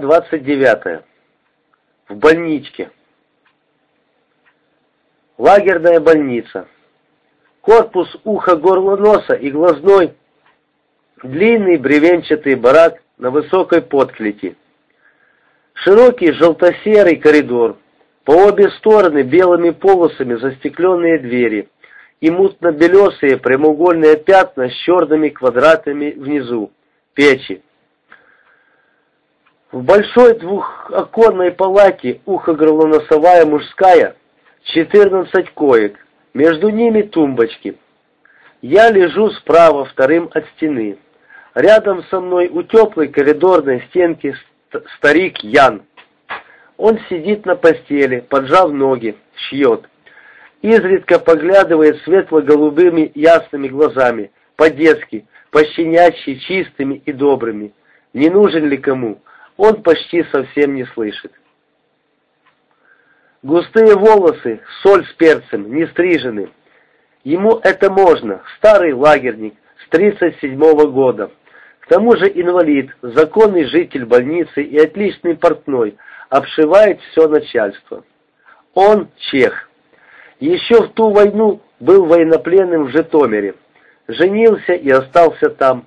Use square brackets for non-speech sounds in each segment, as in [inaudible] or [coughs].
Глава 29. В больничке. Лагерная больница. Корпус уха, горло, носа и глазной. Длинный бревенчатый барак на высокой подклете. Широкий желто-серый коридор. По обе стороны белыми полосами застекленные двери и мутно-белесые прямоугольные пятна с черными квадратами внизу. Печи. В большой двухоконной палате ухо-горлоносовая мужская, 14 коек, между ними тумбочки. Я лежу справа, вторым от стены. Рядом со мной у теплой коридорной стенки старик Ян. Он сидит на постели, поджав ноги, шьет. Изредка поглядывает светло-голубыми ясными глазами, по-детски, по-щенячьи, чистыми и добрыми. Не нужен ли кому? Он почти совсем не слышит. Густые волосы, соль с перцем, не стрижены. Ему это можно, старый лагерник, с 37-го года. К тому же инвалид, законный житель больницы и отличный портной, обшивает все начальство. Он чех. Еще в ту войну был военнопленным в Житомире. Женился и остался там.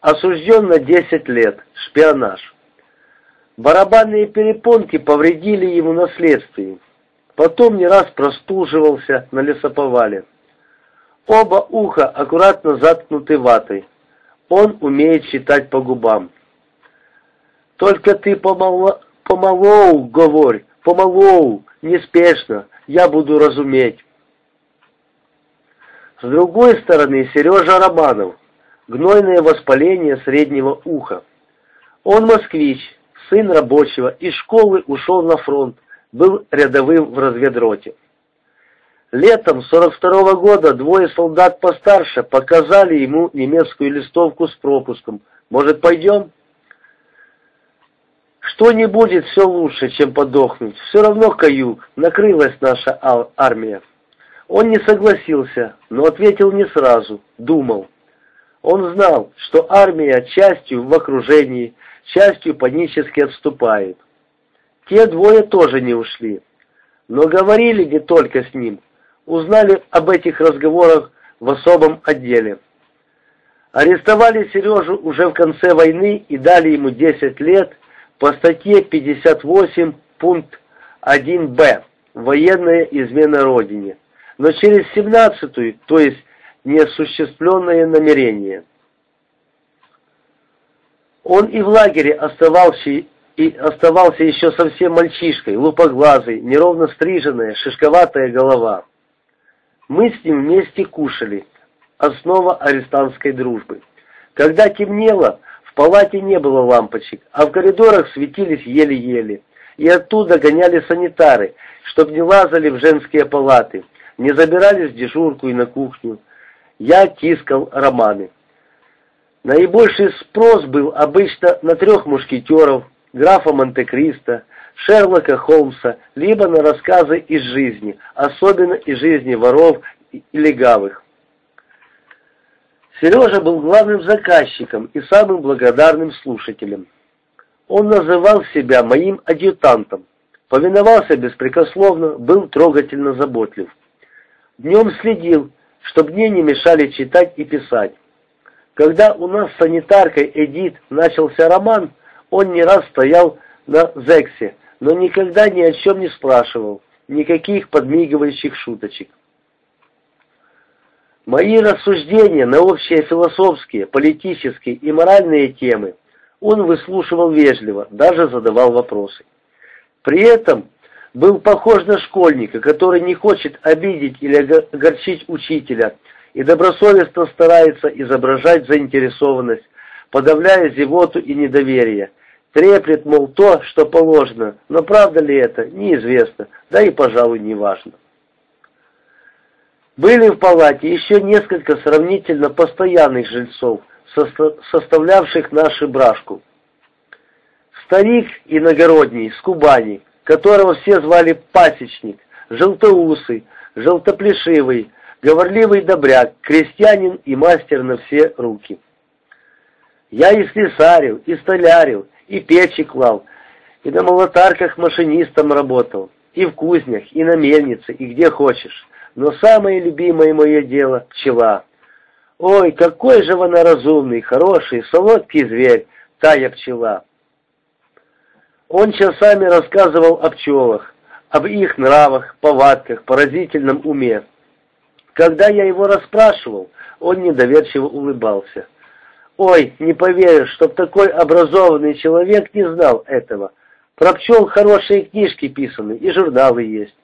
Осужден на 10 лет, шпионаж. Барабанные перепонки повредили ему наследствие. Потом не раз простуживался на лесоповале. Оба уха аккуратно заткнуты ватой. Он умеет читать по губам. «Только ты помало... помалоу, говорь, помалоу, неспешно, я буду разуметь». С другой стороны Сережа Романов, гнойное воспаление среднего уха. Он москвич, сын рабочего, из школы ушел на фронт, был рядовым в разведроте. Летом 42 -го года двое солдат постарше показали ему немецкую листовку с пропуском. Может, пойдем? Что не будет, все лучше, чем подохнуть. Все равно каюк, накрылась наша армия. Он не согласился, но ответил не сразу, думал. Он знал, что армия частью в окружении, частью панически отступает. Те двое тоже не ушли. Но говорили не только с ним, узнали об этих разговорах в особом отделе. Арестовали Сережу уже в конце войны и дали ему 10 лет по статье 58 пункт 1б «Военная измена Родине», но через 17-ю, то есть неосуществленное намерение – он и в лагере оставался, еще совсем мальчишкой, лупоглазый, неровно стриженная, шишковатая голова. Мы с ним вместе кушали, основа арестантской дружбы. Когда темнело, в палате не было лампочек, а в коридорах светились еле-еле, и оттуда гоняли санитары, чтоб не лазали в женские палаты, не забирались в дежурку и на кухню. Я тискал романы. Наибольший спрос был обычно на трех мушкетеров, графа Монте-Кристо, Шерлока Холмса, либо на рассказы из жизни, особенно из жизни воров и легавых. Сережа был главным заказчиком и самым благодарным слушателем. Он называл себя моим адъютантом, повиновался беспрекословно, был трогательно заботлив. Днем следил, чтобы мне не мешали читать и писать. Когда у нас с санитаркой Эдит начался роман, он не раз стоял на Зексе, но никогда ни о чем не спрашивал, никаких подмигивающих шуточек. Мои рассуждения на общие философские, политические и моральные темы он выслушивал вежливо, даже задавал вопросы. При этом был похож на школьника, который не хочет обидеть или огорчить учителя, и добросовестно старается изображать заинтересованность, подавляя зевоту и недоверие. Треплет, мол, то, что положено, но правда ли это, неизвестно, да и, пожалуй, не важно. Были в палате еще несколько сравнительно постоянных жильцов, составлявших нашу брашку. Старик иногородний с Кубани, которого все звали Пасечник, желтоусый, желтоплешивый, говорливый добряк, крестьянин и мастер на все руки. Я и слесарил, и столярил, и печи клал, и на молотарках машинистом работал, и в кузнях, и на мельнице, и где хочешь. Но самое любимое мое дело — пчела. Ой, какой же она разумный, хороший, солодкий зверь, тая пчела. Он часами рассказывал о пчелах, об их нравах, повадках, поразительном уме. Когда я его расспрашивал, он недоверчиво улыбался. «Ой, не поверишь, чтоб такой образованный человек не знал этого. Про пчел хорошие книжки писаны и журналы есть».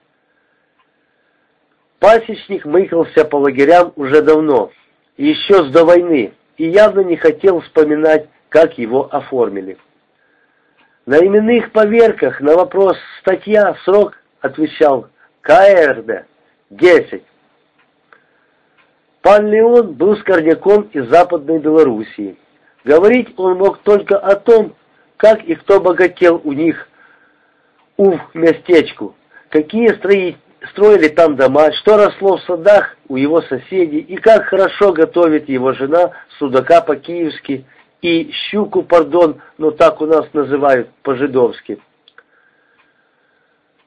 Пасечник мыкался по лагерям уже давно, еще с до войны, и явно не хотел вспоминать, как его оформили. На именных поверках на вопрос «статья, срок» отвечал КРД 10. Пан Леон был скорняком из Западной Белоруссии. Говорить он мог только о том, как и кто богател у них, у местечку, какие строи, строили там дома, что росло в садах у его соседей и как хорошо готовит его жена судака по-киевски и щуку, пардон, но так у нас называют по-жидовски.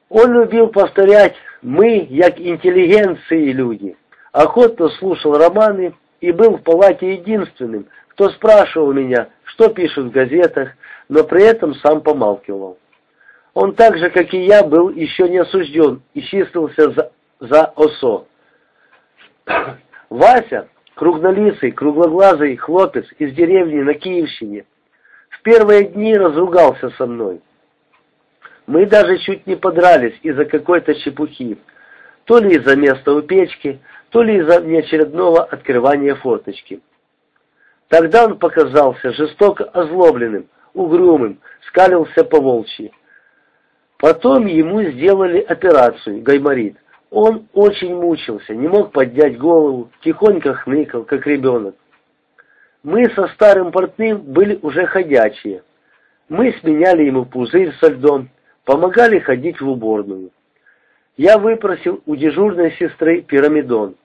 Он любил повторять «мы, як интеллигенции люди», охотно слушал романы и был в палате единственным, кто спрашивал меня, что пишут в газетах, но при этом сам помалкивал. Он так же, как и я, был еще не осужден и числился за, за ОСО. [coughs] Вася, круглолицый, круглоглазый хлопец из деревни на Киевщине, в первые дни разругался со мной. Мы даже чуть не подрались из-за какой-то чепухи, то ли из-за места у печки, то ли из-за неочередного открывания форточки. Тогда он показался жестоко озлобленным, угрюмым, скалился по волчьи. Потом ему сделали операцию, гайморит. Он очень мучился, не мог поднять голову, тихонько хныкал, как ребенок. Мы со старым портным были уже ходячие. Мы сменяли ему пузырь со льдом, помогали ходить в уборную. Я выпросил у дежурной сестры пирамидон.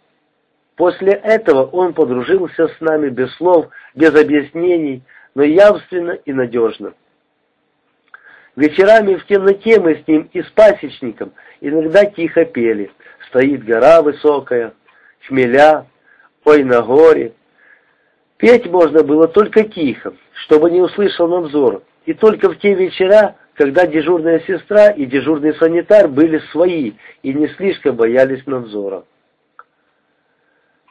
После этого он подружился с нами без слов, без объяснений, но явственно и надежно. Вечерами в темноте мы с ним и с пасечником иногда тихо пели. Стоит гора высокая, хмеля, ой на горе. Петь можно было только тихо, чтобы не услышал надзор, и только в те вечера, когда дежурная сестра и дежурный санитар были свои и не слишком боялись надзора.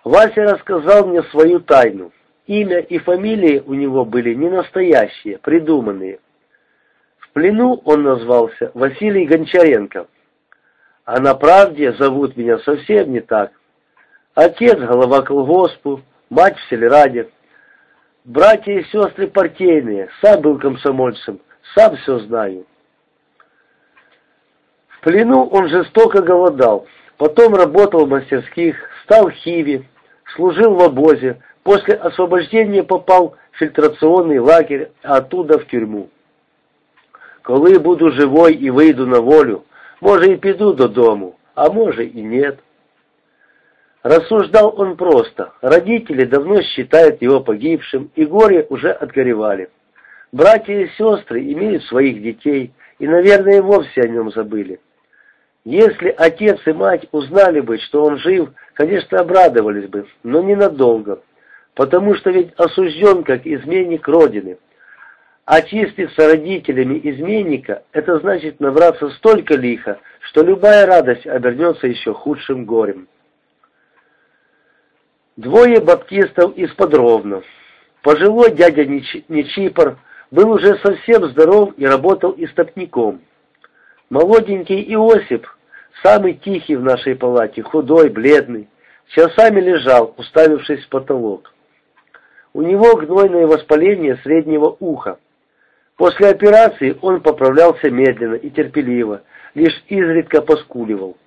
Вася рассказал мне свою тайну. Имя и фамилия у него были не настоящие, придуманные. В плену он назвался Василий Гончаренко. А на правде зовут меня совсем не так. Отец голова колгоспу, мать в сельраде. Братья и сестры партийные, сам был комсомольцем, сам все знаю. В плену он жестоко голодал, потом работал в мастерских, стал хиви, служил в обозе, после освобождения попал в фильтрационный лагерь, а оттуда в тюрьму. Коли буду живой и выйду на волю, может и піду додому, а может и нет. Рассуждал он просто. Родители давно считают его погибшим, и горе уже отгоревали. Братья и сестры имеют своих детей, и, наверное, вовсе о нем забыли. Если отец и мать узнали бы, что он жив, конечно, обрадовались бы, но ненадолго, потому что ведь осужден как изменник Родины. Очиститься родителями изменника – это значит набраться столько лиха, что любая радость обернется еще худшим горем. Двое баптистов из Подровна. Пожилой дядя Нечипор был уже совсем здоров и работал истопником. Молоденький Иосип, самый тихий в нашей палате, худой, бледный, часами лежал, уставившись в потолок. У него гнойное воспаление среднего уха. После операции он поправлялся медленно и терпеливо, лишь изредка поскуливал.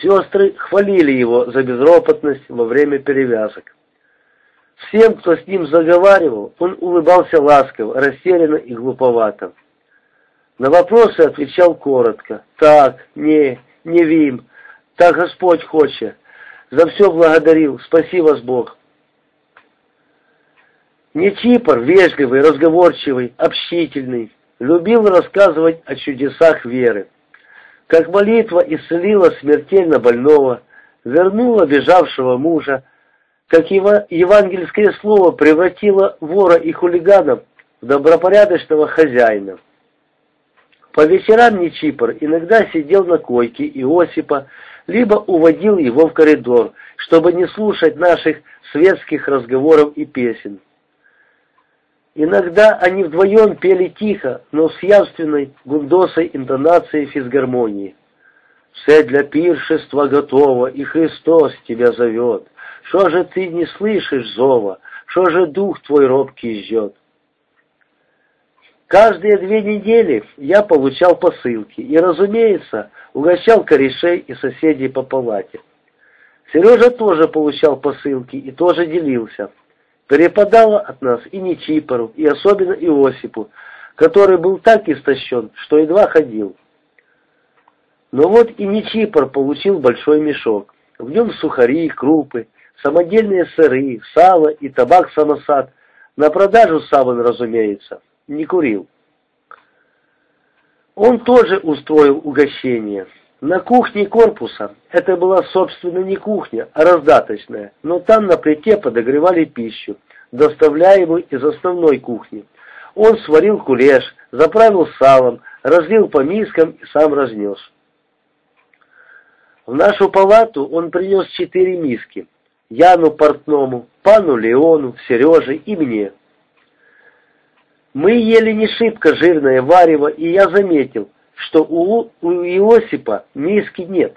Сестры хвалили его за безропотность во время перевязок. Всем, кто с ним заговаривал, он улыбался ласково, растерянно и глуповато. На вопросы отвечал коротко. Так, не, не вим, так Господь хочет. За все благодарил, спаси вас Бог. Нечипор, вежливый, разговорчивый, общительный, любил рассказывать о чудесах веры. Как молитва исцелила смертельно больного, вернула бежавшего мужа, как его евангельское слово превратило вора и хулигана в добропорядочного хозяина. По вечерам Нечипор иногда сидел на койке Иосипа, либо уводил его в коридор, чтобы не слушать наших светских разговоров и песен. Иногда они вдвоем пели тихо, но с явственной гундосой интонацией физгармонии. «Все для пиршества готово, и Христос тебя зовет. Что же ты не слышишь зова? Что же дух твой робкий ждет?» Каждые две недели я получал посылки и, разумеется, угощал корешей и соседей по палате. Сережа тоже получал посылки и тоже делился. Перепадало от нас и Нечипору, и особенно Иосипу, который был так истощен, что едва ходил. Но вот и Нечипор получил большой мешок. В нем сухари, крупы, самодельные сыры, сало и табак-самосад. На продажу сам он, разумеется, не курил. Он тоже устроил угощение. На кухне корпуса, это была, собственно, не кухня, а раздаточная, но там на плите подогревали пищу, доставляемую из основной кухни. Он сварил кулеш, заправил салом, разлил по мискам и сам разнес. В нашу палату он принес четыре миски. Яну Портному, пану Леону, Сереже и мне. Мы ели не шибко жирное варево, и я заметил, что у, у Иосипа миски нет.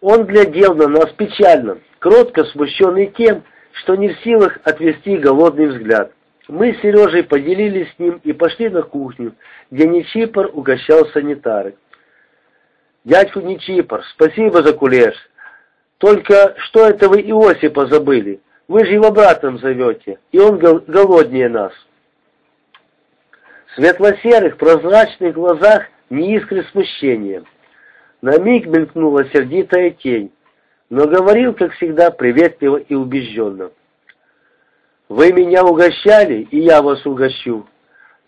Он глядел на нас печально, кротко смущенный тем, что не в силах отвести голодный взгляд. Мы с Сережей поделились с ним и пошли на кухню, где Нечипор угощал санитары. «Дядьку Нечипор, спасибо за кулеш. Только что это вы Иосипа забыли? Вы же его братом зовете, и он гол голоднее нас. В светло-серых, прозрачных глазах не искры смущения. На миг мелькнула сердитая тень, но говорил, как всегда, приветливо и убежденно. «Вы меня угощали, и я вас угощу.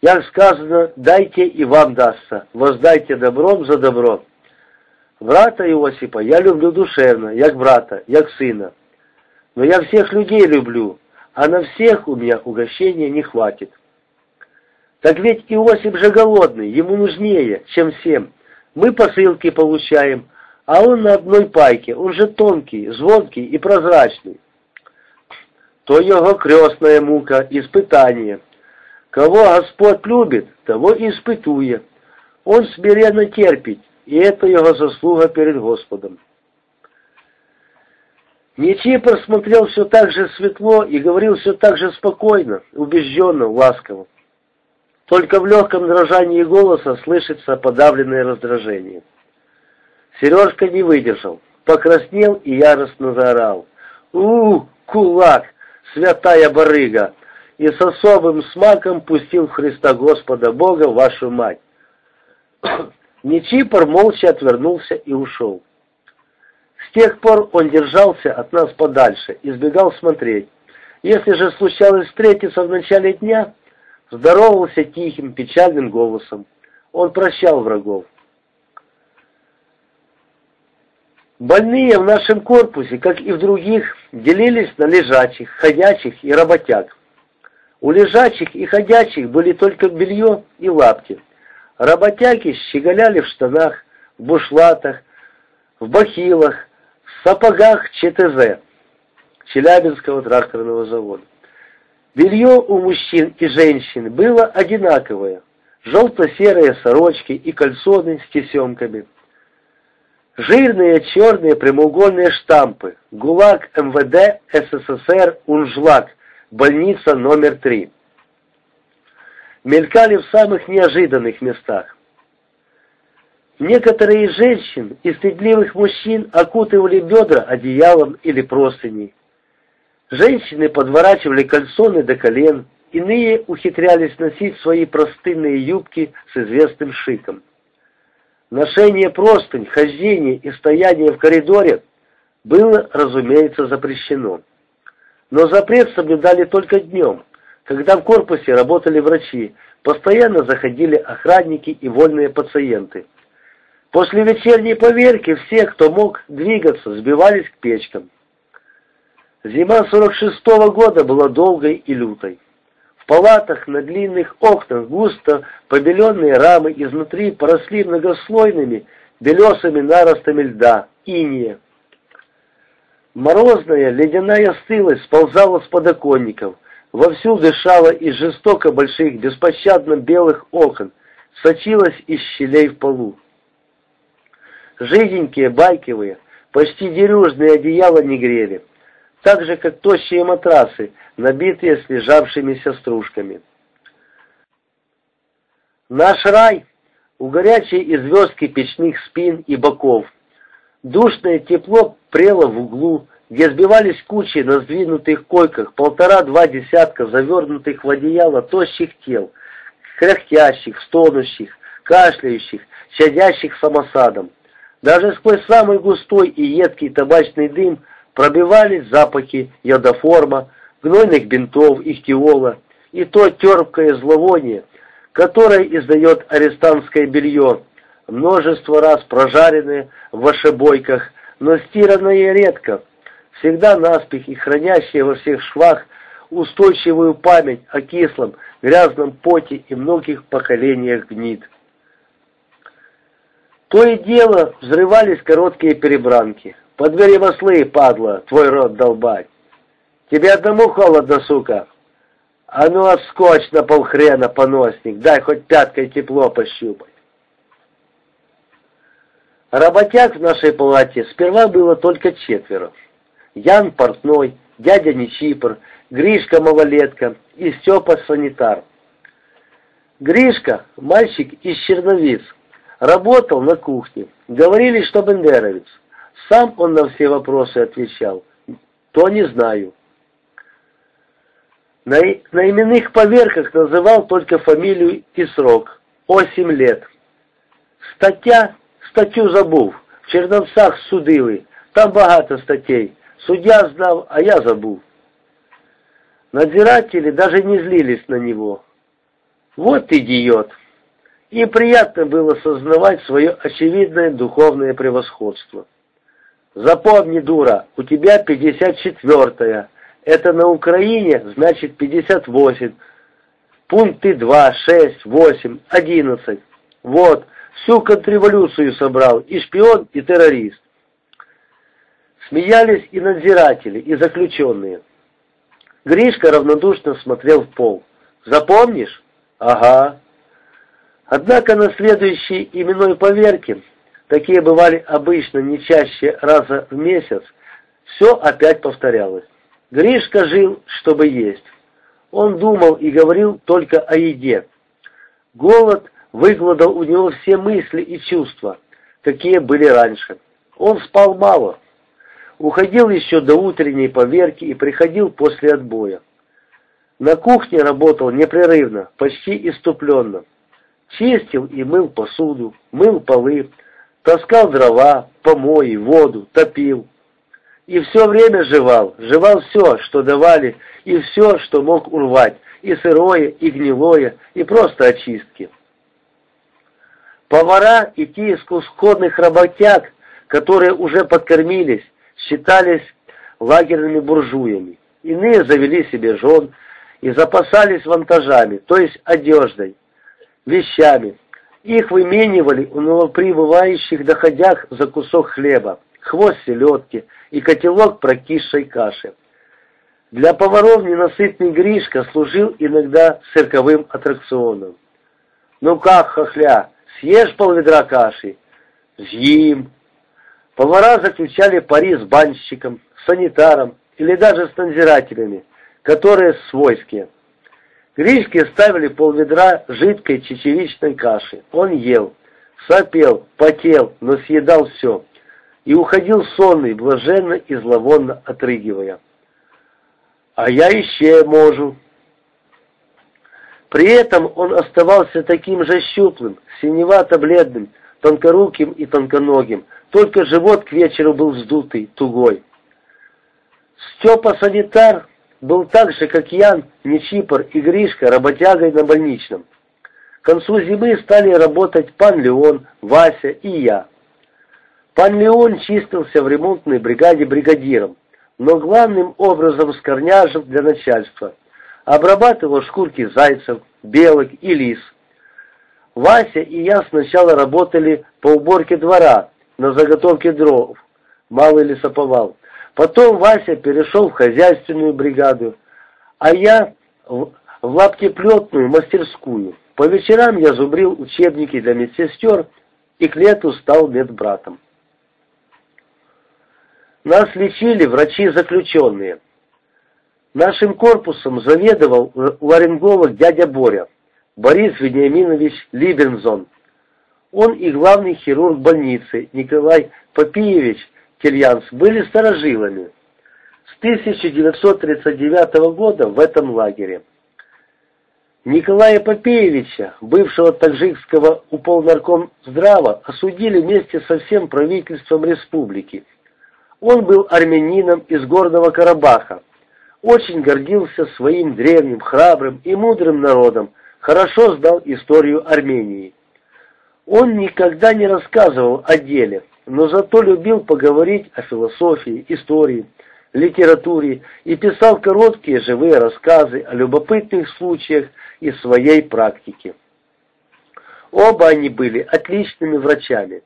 Як сказано, дайте и вам дастся, воздайте добром за добро. Брата Иосипа я люблю душевно, як брата, як сына. Но я всех людей люблю, а на всех у меня угощения не хватит. Так ведь Иосиф же голодный, ему нужнее, чем всем. Мы посылки получаем, а он на одной пайке, он же тонкий, звонкий и прозрачный. То его крестная мука, испытание. Кого Господь любит, того и испытует. Он смиренно терпит, и это его заслуга перед Господом. Нечипор смотрел все так же светло и говорил все так же спокойно, убежденно, ласково. Только в легком дрожании голоса слышится подавленное раздражение. Сережка не выдержал, покраснел и яростно заорал. у кулак, святая барыга!» и с особым смаком пустил Христа Господа Бога вашу мать. [coughs] Нечипор молча отвернулся и ушел. С тех пор он держался от нас подальше, избегал смотреть. Если же случалось встретиться в начале дня, здоровался тихим, печальным голосом. Он прощал врагов. Больные в нашем корпусе, как и в других, делились на лежачих, ходячих и работяг. У лежачих и ходячих были только белье и лапти. Работяги щеголяли в штанах, в бушлатах, в бахилах, сапогах ЧТЗ, Челябинского тракторного завода. Белье у мужчин и женщин было одинаковое, желто-серые сорочки и кальсоны с тесемками. Жирные черные прямоугольные штампы ГУЛАГ МВД СССР Унжлак, больница номер три мелькали в самых неожиданных местах. Некоторые женщин и стыдливых мужчин окутывали бедра одеялом или простыней. Женщины подворачивали кальсоны до колен, иные ухитрялись носить свои простынные юбки с известным шиком. Ношение простынь, хождение и стояние в коридоре было, разумеется, запрещено. Но запрет соблюдали только днем, когда в корпусе работали врачи, постоянно заходили охранники и вольные пациенты. После вечерней поверки все, кто мог двигаться, сбивались к печкам. Зима 46-го года была долгой и лютой. В палатах на длинных окнах густо побеленные рамы изнутри поросли многослойными белесыми наростами льда, иния. Морозная ледяная стылость сползала с подоконников, вовсю дышала из жестоко больших, беспощадно белых окон, сочилась из щелей в полу. Жиденькие, байковые, почти дерюжные одеяла не грели, так же, как тощие матрасы, набитые слежавшимися стружками. Наш рай у горячей и звездки печных спин и боков. Душное тепло прело в углу, где сбивались кучи на сдвинутых койках полтора-два десятка завернутых в одеяло тощих тел, кряхтящих, стонущих, кашляющих, чадящих самосадом. Даже сквозь самый густой и едкий табачный дым пробивались запахи йодоформа, гнойных бинтов, ихтиола и то терпкое зловоние, которое издает арестантское белье, множество раз прожаренное в вошебойках, но стиранное редко, всегда наспех и хранящее во всех швах устойчивую память о кислом, грязном поте и многих поколениях гнид. То и дело взрывались короткие перебранки. По двери маслы, падла, твой рот долбать. Тебе одному холодно, сука. А ну отскочь на полхрена, поносник, дай хоть пяткой тепло пощупать. Работяг в нашей палате сперва было только четверо. Ян Портной, дядя Нечипр, Гришка Малолетка и Степа Санитар. Гришка, мальчик из Черновиц, Работал на кухне. Говорили, что бендеровец. Сам он на все вопросы отвечал. То не знаю. На, на именных поверках называл только фамилию и срок. Осемь лет. Статья, статью забув. В Черновцах судили. Там багато статей. Судья знал, а я забыл. Надзиратели даже не злились на него. Вот идиот. Им приятно было сознавать свое очевидное духовное превосходство. Запомни, дура, у тебя 54-я. Это на Украине, значит 58. Пункты 2, 6, 8, 11. Вот, всю контрреволюцию собрал, и шпион, и террорист. Смеялись и надзиратели, и заключенные. Гришка равнодушно смотрел в пол. «Запомнишь?» «Ага». Однако на следующей именной поверке, такие бывали обычно не чаще раза в месяц, все опять повторялось. Гришка жил, чтобы есть. Он думал и говорил только о еде. Голод выгладал у него все мысли и чувства, какие были раньше. Он спал мало. Уходил еще до утренней поверки и приходил после отбоя. На кухне работал непрерывно, почти иступленно. Чистил и мыл посуду, мыл полы, таскал дрова, помои, воду, топил. И все время жевал, жевал все, что давали, и все, что мог урвать, и сырое, и гнилое, и просто очистки. Повара и те из кусконных работяг, которые уже подкормились, считались лагерными буржуями. Иные завели себе жен и запасались вантажами, то есть одеждой, вещами. Их выменивали у новоприбывающих доходях за кусок хлеба, хвост селедки и котелок прокисшей каши. Для поваров ненасытный Гришка служил иногда цирковым аттракционом. «Ну как, хохля, съешь полведра каши?» «Съим!» Повара заключали пари с банщиком, санитаром или даже с надзирателями, которые свойские. Гришке ставили полведра жидкой чечевичной каши. Он ел, сопел, потел, но съедал все. И уходил сонный, блаженно и зловонно отрыгивая. «А я еще можу». При этом он оставался таким же щуплым, синевато-бледным, тонкоруким и тонконогим, только живот к вечеру был вздутый, тугой. Степа санитар был так же, как Ян, Нечипор и Гришка, работягой на больничном. К концу зимы стали работать пан Леон, Вася и я. Пан Леон чистился в ремонтной бригаде бригадиром, но главным образом скорняжил для начальства. Обрабатывал шкурки зайцев, белок и лис. Вася и я сначала работали по уборке двора, на заготовке дров, малый лесоповал. Потом Вася перешел в хозяйственную бригаду, а я в, в лаптеплетную мастерскую. По вечерам я зубрил учебники для медсестер и к лету стал медбратом. Нас лечили врачи-заключенные. Нашим корпусом заведовал ларинголог дядя Боря, Борис Вениаминович Либензон. Он и главный хирург больницы Николай Попиевич Кельянс были старожилами. С 1939 года в этом лагере. Николая Попеевича, бывшего таджикского уполнаркомздрава, осудили вместе со всем правительством республики. Он был армянином из Горного Карабаха, очень гордился своим древним, храбрым и мудрым народом, хорошо знал историю Армении. Он никогда не рассказывал о деле, но зато любил поговорить о философии, истории, литературе и писал короткие живые рассказы о любопытных случаях из своей практики. Оба они были отличными врачами.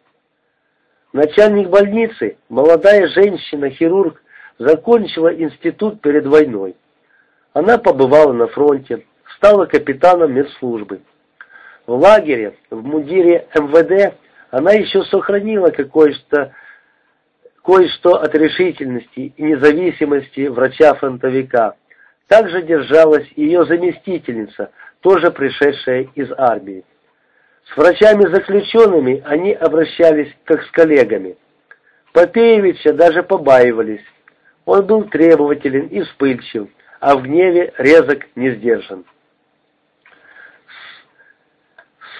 Начальник больницы, молодая женщина-хирург, закончила институт перед войной. Она побывала на фронте, стала капитаном медслужбы. В лагере, в мундире МВД, она еще сохранила кое-что кое-что от решительности и независимости врача-фронтовика. Также держалась ее заместительница, тоже пришедшая из армии. С врачами-заключенными они обращались как с коллегами. Попеевича даже побаивались. Он был требователен и вспыльчив, а в гневе резок не сдержан.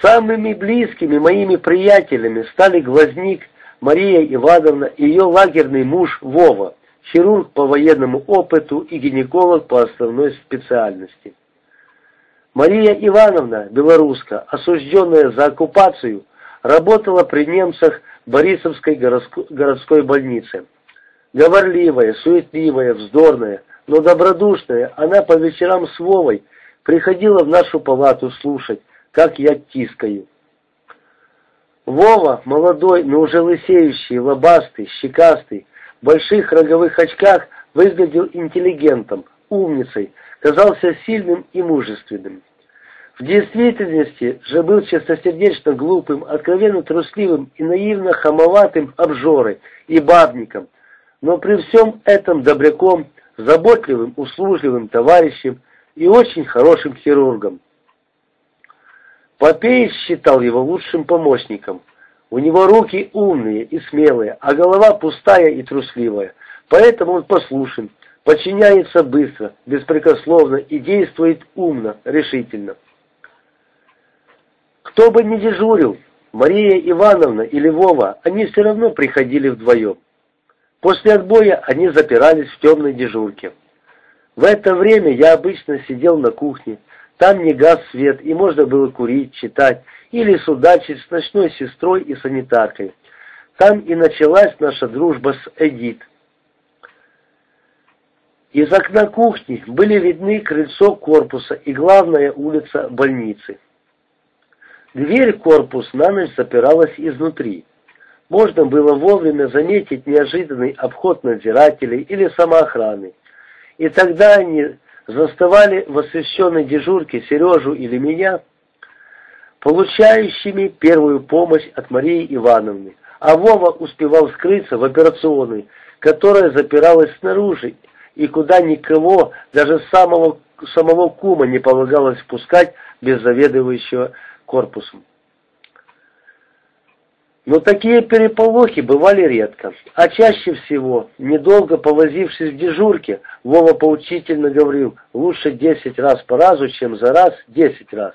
Самыми близкими моими приятелями стали глазник Мария Ивановна и ее лагерный муж Вова, хирург по военному опыту и гинеколог по основной специальности. Мария Ивановна, белоруска, осужденная за оккупацию, работала при немцах Борисовской городской больнице. Говорливая, суетливая, вздорная, но добродушная, она по вечерам с Вовой приходила в нашу палату слушать, как я тискаю. Вова, молодой, но уже лысеющий, лобастый, щекастый, в больших роговых очках, выглядел интеллигентом, умницей, казался сильным и мужественным. В действительности же был чистосердечно глупым, откровенно трусливым и наивно хамоватым обжорой и бабником, но при всем этом добряком, заботливым, услужливым товарищем и очень хорошим хирургом. Попеич считал его лучшим помощником. У него руки умные и смелые, а голова пустая и трусливая. Поэтому он послушен, подчиняется быстро, беспрекословно и действует умно, решительно. Кто бы ни дежурил, Мария Ивановна или Вова, они все равно приходили вдвоем. После отбоя они запирались в темной дежурке. В это время я обычно сидел на кухне, там не газ свет, и можно было курить, читать или судачить с ночной сестрой и санитаркой. Там и началась наша дружба с Эдит. Из окна кухни были видны крыльцо корпуса и главная улица больницы. Дверь корпус на ночь запиралась изнутри. Можно было вовремя заметить неожиданный обход надзирателей или самоохраны. И тогда они заставали в освещенной дежурке Сережу или меня, получающими первую помощь от Марии Ивановны, а Вова успевал скрыться в операционной, которая запиралась снаружи, и куда никого, даже самого, самого кума не полагалось впускать без заведующего корпусом. Но такие переполохи бывали редко, а чаще всего, недолго повозившись в дежурке, Вова поучительно говорил, лучше десять раз по разу, чем за раз десять раз.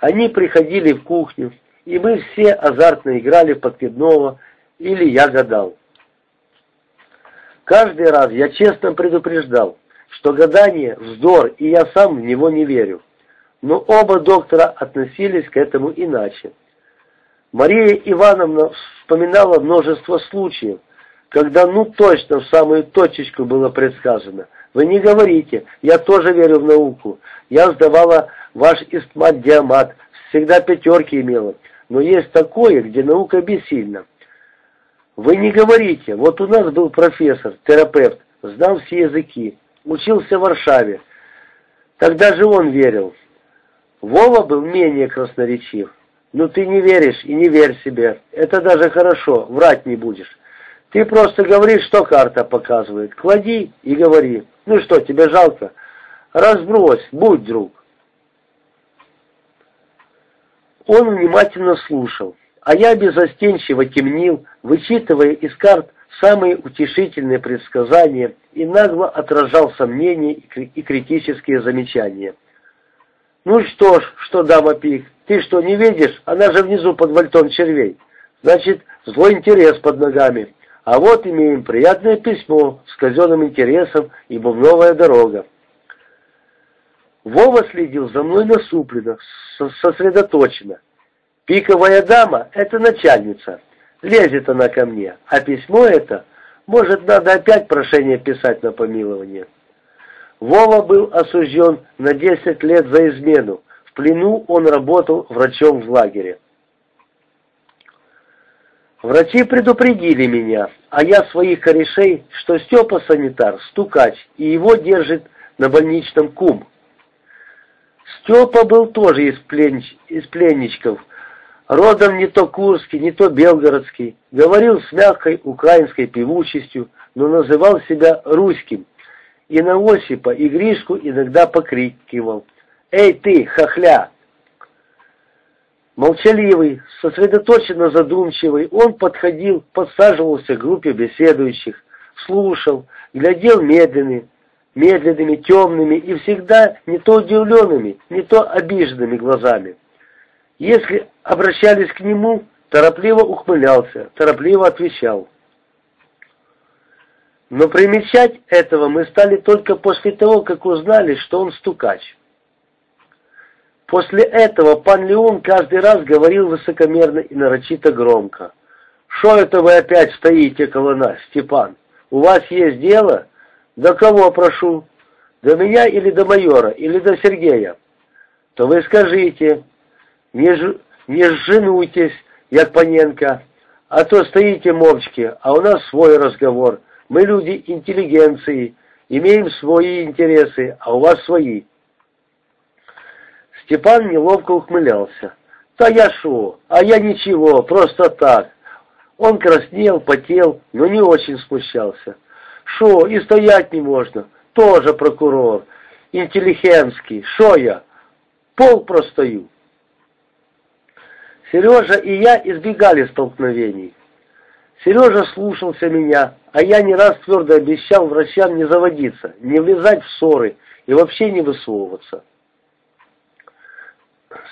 Они приходили в кухню, и мы все азартно играли в подкидного или я гадал. Каждый раз я честно предупреждал, что гадание – вздор, и я сам в него не верю. Но оба доктора относились к этому иначе. Мария Ивановна вспоминала множество случаев, когда ну точно в самую точечку было предсказано. Вы не говорите, я тоже верю в науку. Я сдавала ваш истмат-диамат, всегда пятерки имела. Но есть такое, где наука бессильна. Вы не говорите, вот у нас был профессор, терапевт, знал все языки, учился в Варшаве. Тогда же он верил. Вова был менее красноречив. Ну ты не веришь и не верь себе. Это даже хорошо, врать не будешь. Ты просто говоришь, что карта показывает. Клади и говори. Ну что, тебе жалко? Разбрось, будь друг. Он внимательно слушал, а я безостенчиво темнил, вычитывая из карт самые утешительные предсказания и нагло отражал сомнения и критические замечания. «Ну что ж, что дама Пик, ты что, не видишь? Она же внизу под вольтом червей. Значит, злой интерес под ногами. А вот имеем приятное письмо с казенным интересом и бубновая дорога». Вова следил за мной насупленно, сосредоточенно. Пиковая дама — это начальница. Лезет она ко мне. А письмо это, может, надо опять прошение писать на помилование. Вова был осужден на 10 лет за измену. Плену он работал врачом в лагере. Врачи предупредили меня, а я своих корешей, что Степа санитар, стукач, и его держит на больничном кум. Степа был тоже из, пленч... из пленничков, родом не то курский, не то белгородский, говорил с мягкой украинской певучестью, но называл себя русским, и на Осипа и Гришку иногда покрикивал «Эй ты, хохля!». Молчаливый, сосредоточенно задумчивый, он подходил, подсаживался к группе беседующих, слушал, глядел медленными, медленными, темными и всегда не то удивленными, не то обиженными глазами. Если обращались к нему, торопливо ухмылялся, торопливо отвечал. Но примечать этого мы стали только после того, как узнали, что он стукач. После этого пан Леон каждый раз говорил высокомерно и нарочито громко. «Что это вы опять стоите около нас, Степан? У вас есть дело? До кого прошу? До меня или до майора, или до Сергея? То вы скажите, не, ж... не женуйтесь, Якпаненко, а то стоите молчки, а у нас свой разговор». Мы люди интеллигенции, имеем свои интересы, а у вас свои. Степан неловко ухмылялся. «Да я шо? А я ничего, просто так». Он краснел, потел, но не очень смущался. «Шо, и стоять не можно. Тоже прокурор. Интеллигентский. Шо я? Пол простою». Сережа и я избегали столкновений. Сережа слушался меня, а я не раз твердо обещал врачам не заводиться, не влезать в ссоры и вообще не высовываться.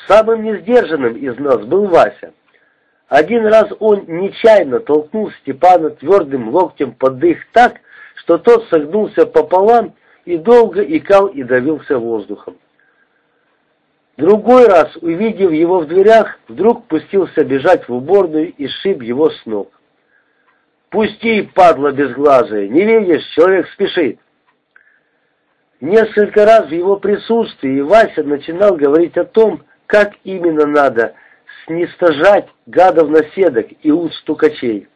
Самым несдержанным из нас был Вася. Один раз он нечаянно толкнул Степана твердым локтем под дых так, что тот согнулся пополам и долго икал и давился воздухом. Другой раз, увидев его в дверях, вдруг пустился бежать в уборную и шиб его с ног. Пусти, падла безглазая, не видишь, человек спешит. Несколько раз в его присутствии Вася начинал говорить о том, как именно надо снистожать гадов-наседок и уст стукачей.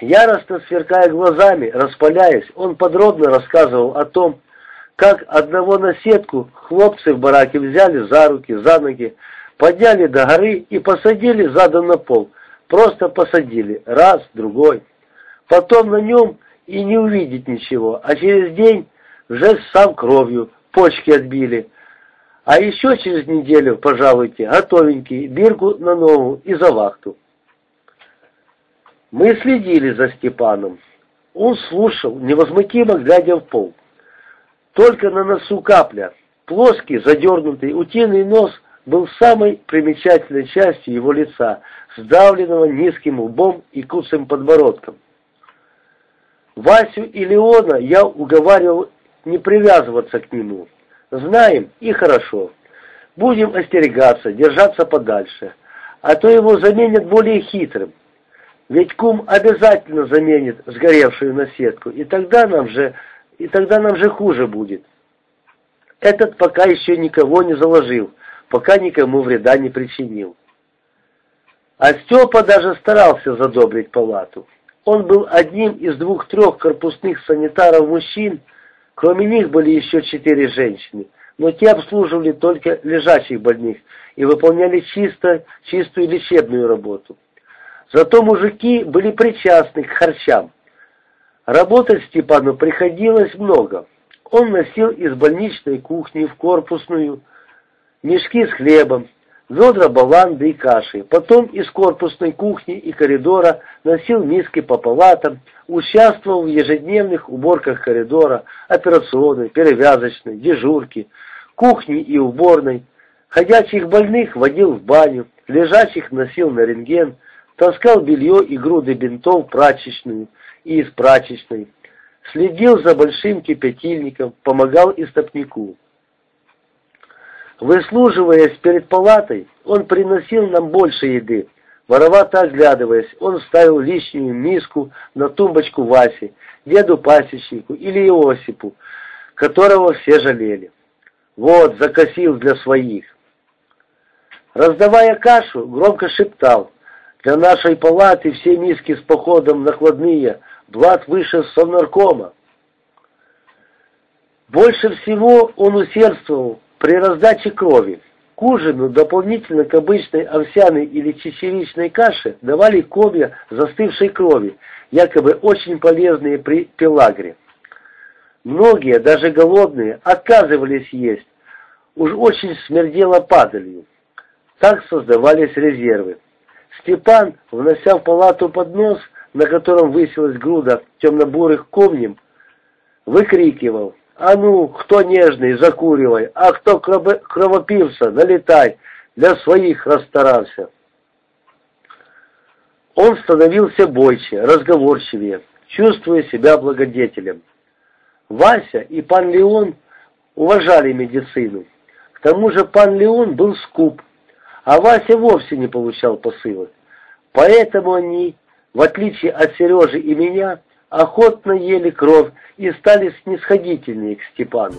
Яростно сверкая глазами, распаляясь, он подробно рассказывал о том, как одного наседку хлопцы в бараке взяли за руки, за ноги, подняли до горы и посадили задом на пол – Просто посадили, раз, другой. Потом на нем и не увидеть ничего, а через день уже сам кровью, почки отбили. А еще через неделю, пожалуйте, готовенький, бирку на ногу и за вахту. Мы следили за Степаном. Он слушал, невозмутимо глядя в пол. Только на носу капля. Плоский, задернутый, утиный нос был самой примечательной частью его лица, сдавленного низким лбом и куцым подбородком. Васю и Леона я уговаривал не привязываться к нему. Знаем и хорошо. Будем остерегаться, держаться подальше. А то его заменят более хитрым. Ведь кум обязательно заменит сгоревшую наседку, и тогда нам же, и тогда нам же хуже будет. Этот пока еще никого не заложил, пока никому вреда не причинил. А Степа даже старался задобрить палату. Он был одним из двух-трех корпусных санитаров-мужчин, кроме них были еще четыре женщины, но те обслуживали только лежачих больных и выполняли чисто, чистую лечебную работу. Зато мужики были причастны к харчам. Работать Степану приходилось много. Он носил из больничной кухни в корпусную мешки с хлебом, ведра баланды и каши. Потом из корпусной кухни и коридора носил миски по палатам, участвовал в ежедневных уборках коридора, операционной, перевязочной, дежурки, кухни и уборной. Ходячих больных водил в баню, лежачих носил на рентген, таскал белье и груды бинтов прачечную и из прачечной, следил за большим кипятильником, помогал истопнику. Выслуживаясь перед палатой, он приносил нам больше еды. Воровато оглядываясь, он ставил лишнюю миску на тумбочку Васе, деду Пасечнику или Иосипу, которого все жалели. Вот, закосил для своих. Раздавая кашу, громко шептал. Для нашей палаты все миски с походом накладные, блат выше совнаркома. Больше всего он усердствовал при раздаче крови. К ужину дополнительно к обычной овсяной или чечевичной каше давали комья застывшей крови, якобы очень полезные при пелагре. Многие, даже голодные, отказывались есть. Уж очень смердело падалью. Так создавались резервы. Степан, внося в палату поднос, на котором высилась груда темно-бурых комнем, выкрикивал «А ну, кто нежный, закуривай, а кто кровопивца, налетай, для своих расстарался». Он становился бойче, разговорчивее, чувствуя себя благодетелем. Вася и пан Леон уважали медицину. К тому же пан Леон был скуп, а Вася вовсе не получал посылок. Поэтому они, в отличие от Сережи и меня, охотно ели кровь и стали снисходительнее к Степану.